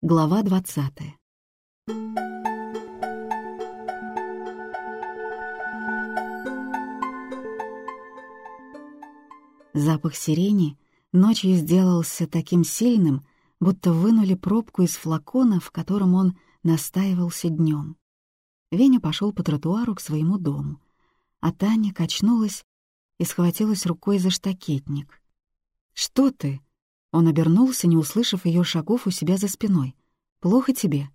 Глава двадцатая. Запах сирени ночью сделался таким сильным, будто вынули пробку из флакона, в котором он настаивался днем. Веня пошел по тротуару к своему дому, а Таня качнулась и схватилась рукой за штакетник. «Что ты?» Он обернулся, не услышав ее шагов у себя за спиной. «Плохо тебе?»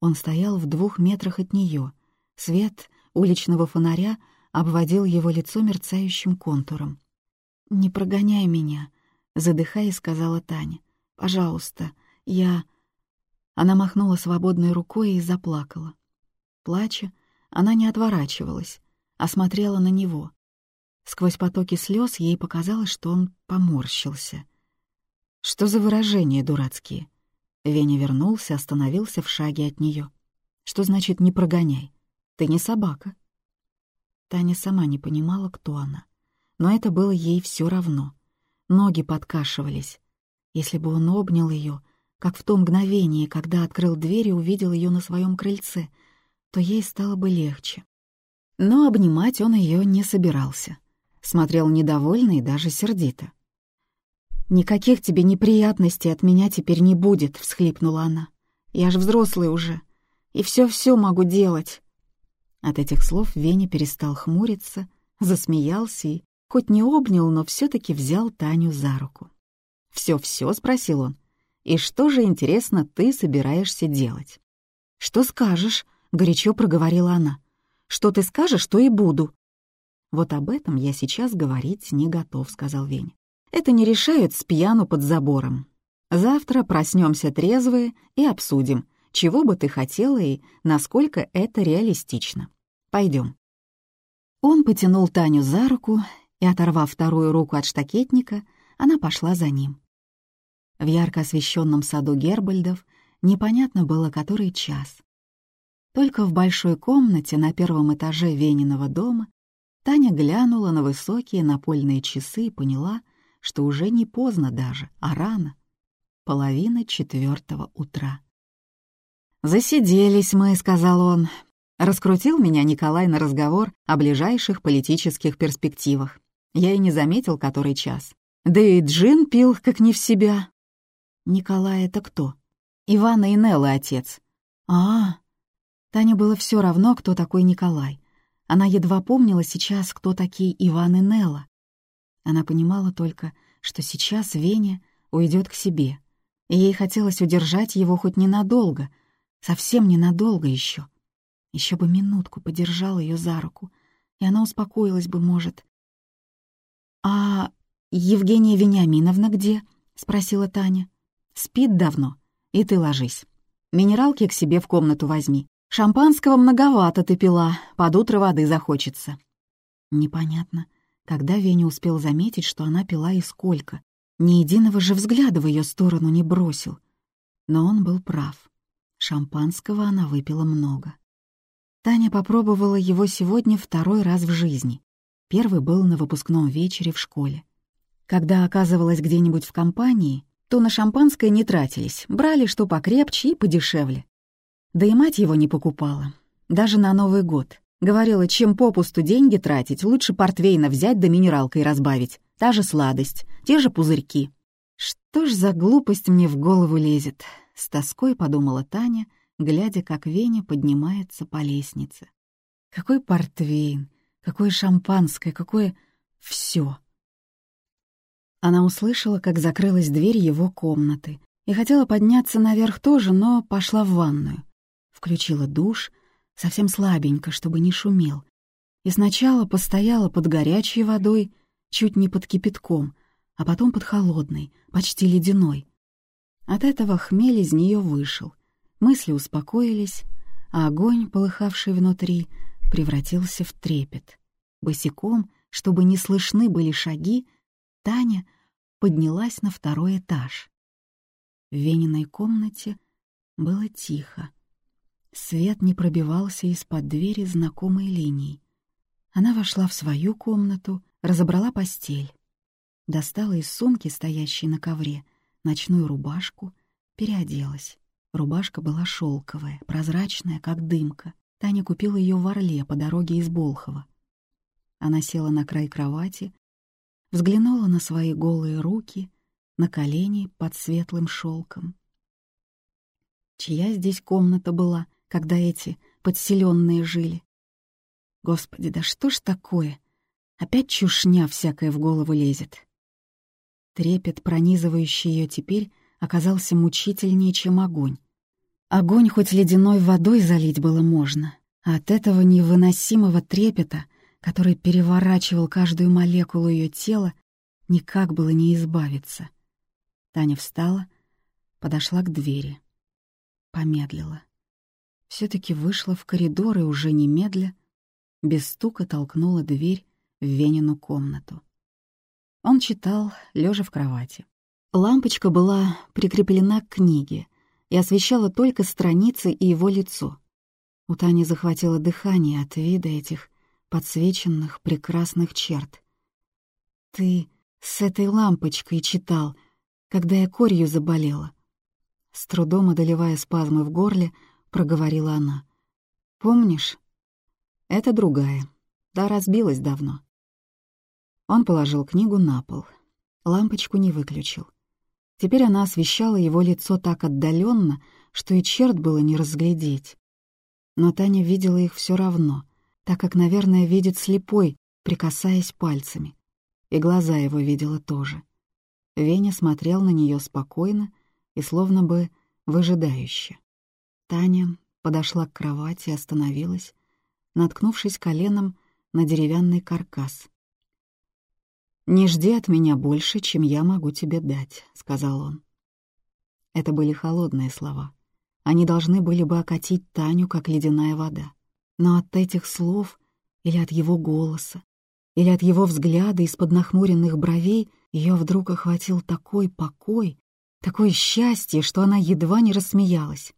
Он стоял в двух метрах от нее. Свет уличного фонаря обводил его лицо мерцающим контуром. «Не прогоняй меня», — задыхаясь, сказала Таня. «Пожалуйста, я...» Она махнула свободной рукой и заплакала. Плача, она не отворачивалась, а смотрела на него. Сквозь потоки слез ей показалось, что он поморщился — что за выражения дурацкие? Веня вернулся, остановился в шаге от нее. Что значит «не прогоняй»? Ты не собака. Таня сама не понимала, кто она. Но это было ей все равно. Ноги подкашивались. Если бы он обнял ее, как в то мгновение, когда открыл дверь и увидел ее на своем крыльце, то ей стало бы легче. Но обнимать он ее не собирался. Смотрел недовольно и даже сердито. «Никаких тебе неприятностей от меня теперь не будет», — всхлипнула она. «Я же взрослый уже, и все-все могу делать». От этих слов Веня перестал хмуриться, засмеялся и, хоть не обнял, но все таки взял Таню за руку. «Все-все?» — спросил он. «И что же, интересно, ты собираешься делать?» «Что скажешь?» — горячо проговорила она. «Что ты скажешь, то и буду». «Вот об этом я сейчас говорить не готов», — сказал Веня. Это не решают с пьяну под забором. Завтра проснемся трезвые и обсудим, чего бы ты хотела и насколько это реалистично. Пойдем. Он потянул Таню за руку, и, оторвав вторую руку от штакетника, она пошла за ним. В ярко освещенном саду Гербальдов непонятно было, который час. Только в большой комнате на первом этаже Вениного дома Таня глянула на высокие напольные часы и поняла, что уже не поздно даже, а рано. Половина четвертого утра. «Засиделись мы», — сказал он. Раскрутил меня Николай на разговор о ближайших политических перспективах. Я и не заметил, который час. Да и джин пил, как не в себя. Николай — это кто? Ивана и Неллы отец. А Тане было все равно, кто такой Николай. Она едва помнила сейчас, кто такие Иван и Нелла. Она понимала только, что сейчас Веня уйдет к себе, и ей хотелось удержать его хоть ненадолго, совсем ненадолго еще. Еще бы минутку подержал ее за руку, и она успокоилась бы, может. «А Евгения Вениаминовна где?» — спросила Таня. «Спит давно, и ты ложись. Минералки к себе в комнату возьми. Шампанского многовато ты пила, под утро воды захочется». Непонятно, когда Веня успел заметить, что она пила и сколько. Ни единого же взгляда в ее сторону не бросил. Но он был прав. Шампанского она выпила много. Таня попробовала его сегодня второй раз в жизни. Первый был на выпускном вечере в школе. Когда оказывалась где-нибудь в компании, то на шампанское не тратились, брали что покрепче и подешевле. Да и мать его не покупала, даже на Новый год. Говорила, чем попусту деньги тратить, лучше портвейна взять да минералкой разбавить. Та же сладость, те же пузырьки. Что ж за глупость мне в голову лезет? С тоской подумала Таня, глядя, как Веня поднимается по лестнице. Какой портвейн, какое шампанское, какое... все. Она услышала, как закрылась дверь его комнаты, и хотела подняться наверх тоже, но пошла в ванную. Включила душ — совсем слабенько, чтобы не шумел. И сначала постояла под горячей водой, чуть не под кипятком, а потом под холодной, почти ледяной. От этого хмель из нее вышел, мысли успокоились, а огонь, полыхавший внутри, превратился в трепет. Босиком, чтобы не слышны были шаги, Таня поднялась на второй этаж. В Вениной комнате было тихо. Свет не пробивался из-под двери знакомой линии. Она вошла в свою комнату, разобрала постель. Достала из сумки, стоящей на ковре, ночную рубашку, Переоделась. Рубашка была шелковая, прозрачная, как дымка. Таня купила ее в Орле по дороге из Болхова. Она села на край кровати, взглянула на свои голые руки, на колени под светлым шелком. Чья здесь комната была, когда эти подселенные жили? Господи, да что ж такое? Опять чушня всякая в голову лезет. Трепет, пронизывающий ее теперь, оказался мучительнее, чем огонь. Огонь хоть ледяной водой залить было можно, а от этого невыносимого трепета, который переворачивал каждую молекулу ее тела, никак было не избавиться. Таня встала, подошла к двери. Помедлила. Все таки вышла в коридор и уже немедля, без стука толкнула дверь в Венину комнату. Он читал, лежа в кровати. Лампочка была прикреплена к книге — и освещала только страницы и его лицо. У Тани захватило дыхание от вида этих подсвеченных прекрасных черт. «Ты с этой лампочкой читал, когда я корью заболела». С трудом одолевая спазмы в горле, проговорила она. «Помнишь?» «Это другая. Да, разбилась давно». Он положил книгу на пол. Лампочку не выключил. Теперь она освещала его лицо так отдаленно, что и черт было не разглядеть. Но Таня видела их все равно, так как, наверное, видит слепой, прикасаясь пальцами. И глаза его видела тоже. Веня смотрел на нее спокойно и словно бы выжидающе. Таня подошла к кровати и остановилась, наткнувшись коленом на деревянный каркас. «Не жди от меня больше, чем я могу тебе дать», — сказал он. Это были холодные слова. Они должны были бы окатить Таню, как ледяная вода. Но от этих слов или от его голоса, или от его взгляда из-под нахмуренных бровей ее вдруг охватил такой покой, такое счастье, что она едва не рассмеялась.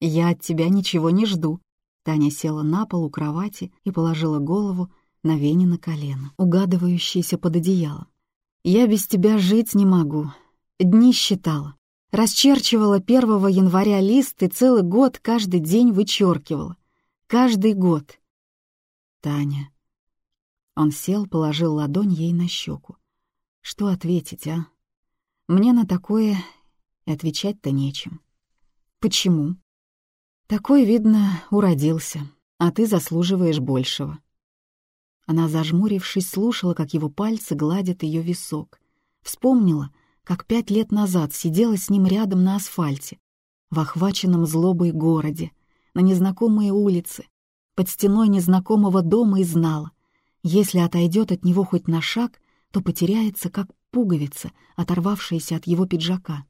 «Я от тебя ничего не жду». Таня села на пол у кровати и положила голову на Вене на колено, угадывающийся под одеялом. «Я без тебя жить не могу. Дни считала. Расчерчивала 1 января лист и целый год каждый день вычеркивала. Каждый год. Таня. Он сел, положил ладонь ей на щеку. Что ответить, а? Мне на такое отвечать-то нечем. Почему? Такой, видно, уродился, а ты заслуживаешь большего. Она, зажмурившись, слушала, как его пальцы гладят ее висок. Вспомнила, как пять лет назад сидела с ним рядом на асфальте, в охваченном злобой городе, на незнакомые улицы, под стеной незнакомого дома и знала, если отойдет от него хоть на шаг, то потеряется, как пуговица, оторвавшаяся от его пиджака.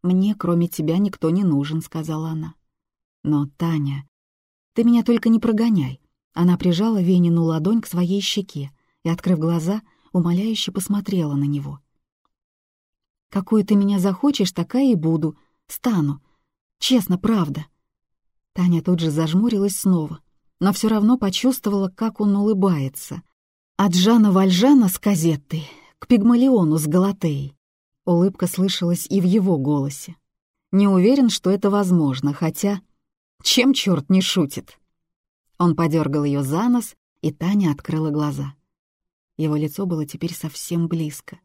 «Мне, кроме тебя, никто не нужен», — сказала она. «Но, Таня, ты меня только не прогоняй. Она прижала Венину ладонь к своей щеке и, открыв глаза, умоляюще посмотрела на него. «Какую ты меня захочешь, такая и буду. Стану. Честно, правда». Таня тут же зажмурилась снова, но все равно почувствовала, как он улыбается. От Жана Вальжана с Казеттой к Пигмалиону с Галатеей. Улыбка слышалась и в его голосе. Не уверен, что это возможно, хотя... Чем черт не шутит? Он подергал ее за нос, и Таня открыла глаза. Его лицо было теперь совсем близко.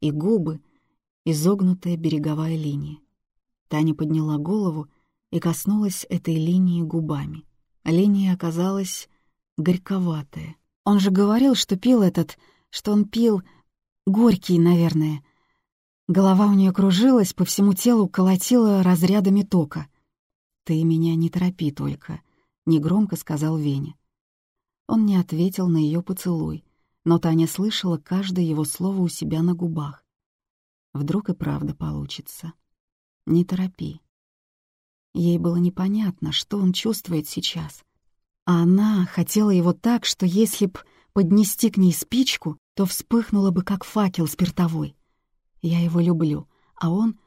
И губы — изогнутая береговая линия. Таня подняла голову и коснулась этой линии губами. Линия оказалась горьковатая. Он же говорил, что пил этот, что он пил горький, наверное. Голова у нее кружилась, по всему телу колотила разрядами тока. «Ты меня не торопи только», — негромко сказал Веня. Он не ответил на ее поцелуй, но Таня слышала каждое его слово у себя на губах. Вдруг и правда получится. Не торопи. Ей было непонятно, что он чувствует сейчас. А она хотела его так, что если б поднести к ней спичку, то вспыхнула бы, как факел спиртовой. Я его люблю, а он...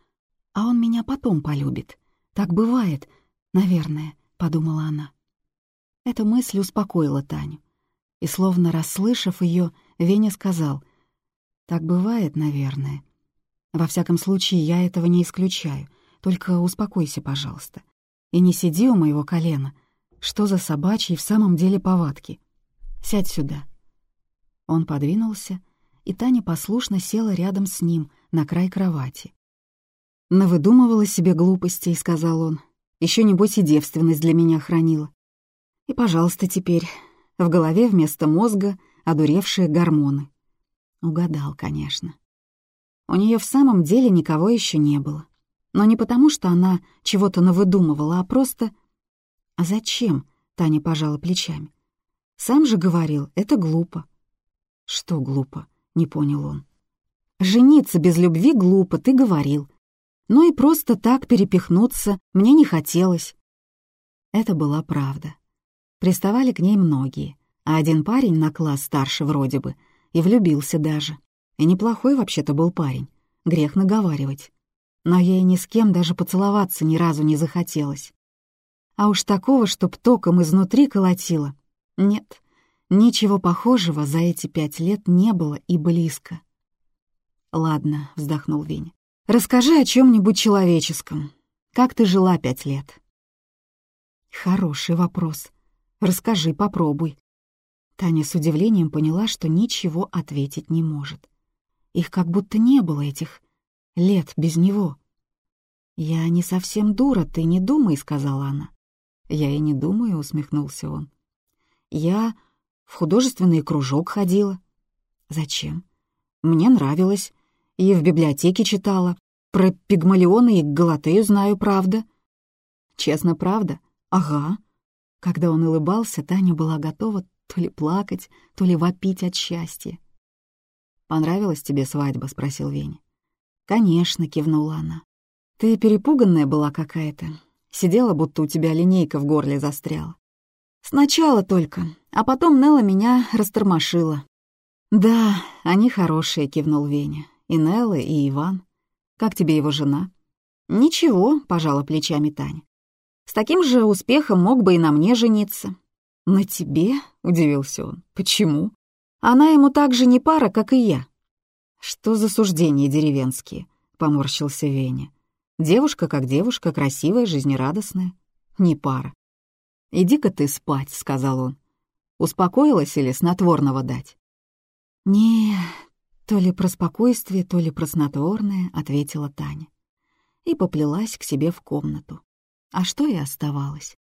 А он меня потом полюбит. Так бывает, наверное, — подумала она. Эта мысль успокоила Таню. И словно расслышав ее, Веня сказал, «Так бывает, наверное. Во всяком случае, я этого не исключаю. Только успокойся, пожалуйста. И не сиди у моего колена. Что за собачьи в самом деле повадки? Сядь сюда». Он подвинулся, и Таня послушно села рядом с ним, на край кровати. «Навыдумывала себе глупостей», — сказал он. Еще небось, и девственность для меня хранила. И, пожалуйста, теперь в голове вместо мозга одуревшие гормоны. Угадал, конечно. У нее в самом деле никого еще не было. Но не потому, что она чего-то навыдумывала, а просто... «А зачем?» — Таня пожала плечами. «Сам же говорил, это глупо». «Что глупо?» — не понял он. «Жениться без любви глупо, ты говорил. Ну и просто так перепихнуться мне не хотелось». Это была правда. Приставали к ней многие, а один парень на класс старше вроде бы и влюбился даже. И неплохой вообще-то был парень, грех наговаривать. Но ей ни с кем даже поцеловаться ни разу не захотелось. А уж такого, чтоб током изнутри колотило, нет, ничего похожего за эти пять лет не было и близко. «Ладно», — вздохнул Винни, — «расскажи о чем нибудь человеческом. Как ты жила пять лет?» «Хороший вопрос. Расскажи, попробуй». Таня с удивлением поняла, что ничего ответить не может. Их как будто не было, этих лет без него. «Я не совсем дура, ты не думай», — сказала она. «Я и не думаю», — усмехнулся он. «Я в художественный кружок ходила». «Зачем?» «Мне нравилось. И в библиотеке читала. Про Пигмалиона и Галатею знаю, правда». «Честно, правда?» «Ага». Когда он улыбался, Таня была готова то ли плакать, то ли вопить от счастья. «Понравилась тебе свадьба?» — спросил Веня. «Конечно», — кивнула она. «Ты перепуганная была какая-то. Сидела, будто у тебя линейка в горле застряла. Сначала только, а потом Нелла меня растормошила». «Да, они хорошие», — кивнул Веня. «И Нелла, и Иван. Как тебе его жена?» «Ничего», — пожала плечами Таня. «С таким же успехом мог бы и на мне жениться». «На тебе?» — удивился он. «Почему?» Она ему так же не пара, как и я». «Что за суждения деревенские?» — поморщился Веня. «Девушка как девушка, красивая, жизнерадостная. Не пара». «Иди-ка ты спать», — сказал он. «Успокоилась или снотворного дать?» «Не, то ли про спокойствие, то ли про снотворное», — ответила Таня. И поплелась к себе в комнату. А что и оставалось?